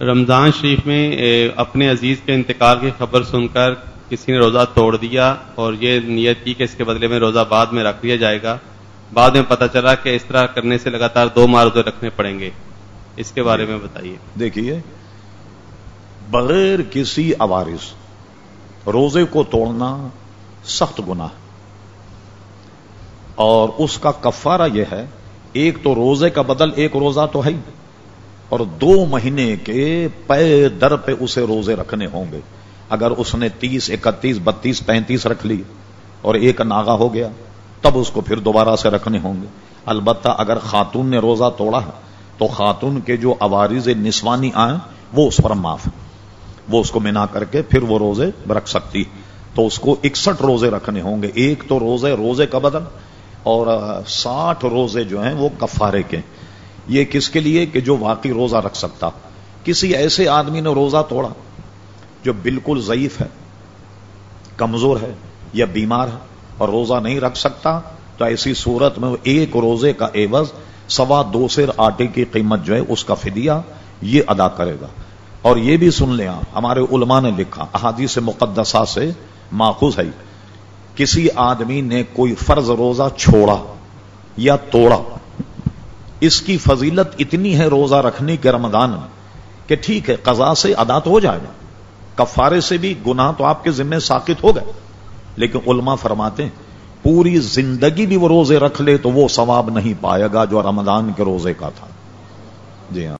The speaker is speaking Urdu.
رمضان شریف میں اپنے عزیز کے انتقال کی خبر سن کر کسی نے روزہ توڑ دیا اور یہ نیت کی کہ اس کے بدلے میں روزہ بعد میں رکھ دیا جائے گا۔ بعد میں پتہ چلا کہ اس طرح کرنے سے لگاتار دو ماہ روزے رکھنے پڑیں گے۔ اس کے بارے میں بتائیے۔ دیکھیے، بغیر کسی عوارض روزے کو توڑنا سخت گناہ اور اس کا کفارہ یہ ہے، ایک تو روزے کا بدل ایک روزہ تو ہے ہی۔ اور دو مہینے کے پے در پہ اسے روزے رکھنے ہوں گے۔ اگر اس نے تیس، اکتیس، بتیس، پینتیس رکھ لی اور ایک ناغا ہو گیا، تب اس کو پھر دوبارہ سے رکھنے ہوں گے۔ البتہ اگر خاتون نے روزہ توڑا ہے، تو خاتون کے جو عوارض نسوانی آئیں وہ اس پر معاف ہے۔ وہ اس کو منا کر کے پھر وہ روزے رکھ سکتی تو اس کو اکسٹھ روزے رکھنے ہوں گے۔ ایک تو روزے روزے کا بدل اور ساٹھ روزے جو ہیں وہ کفارے کے یہ کس کے لیے کہ جو واقعی روزہ رکھ سکتا کسی ایسے آدمی نے روزہ توڑا جو بالکل ضعیف ہے، کمزور ہے یا بیمار ہے اور روزہ نہیں رکھ سکتا؟ تو ایسی صورت میں وہ ایک روزے کا ایوز سوا دو سیر آٹے کی قیمت جو ہے اس کا فدیہ یہ ادا کرے گا۔ اور یہ بھی سن لیں آپ، ہمارے علماء نے لکھا، احادیث مقدسہ سے ماخوذ ہے۔ کسی آدمی نے کوئی فرض روزہ چھوڑا یا توڑا اس کی فضیلت اتنی ہے روزہ رکھنے کے رمضان میں کہ ٹھیک ہے قضا سے ادا تو ہو جائے گا۔ کفارے سے بھی گناہ تو آپ کے ذمہ ساقط ہو گئے۔ لیکن علماء فرماتے ہیں، پوری زندگی بھی وہ روزے رکھ لے تو وہ ثواب نہیں پائے گا جو رمضان کے روزے کا تھا۔ جی ہاں۔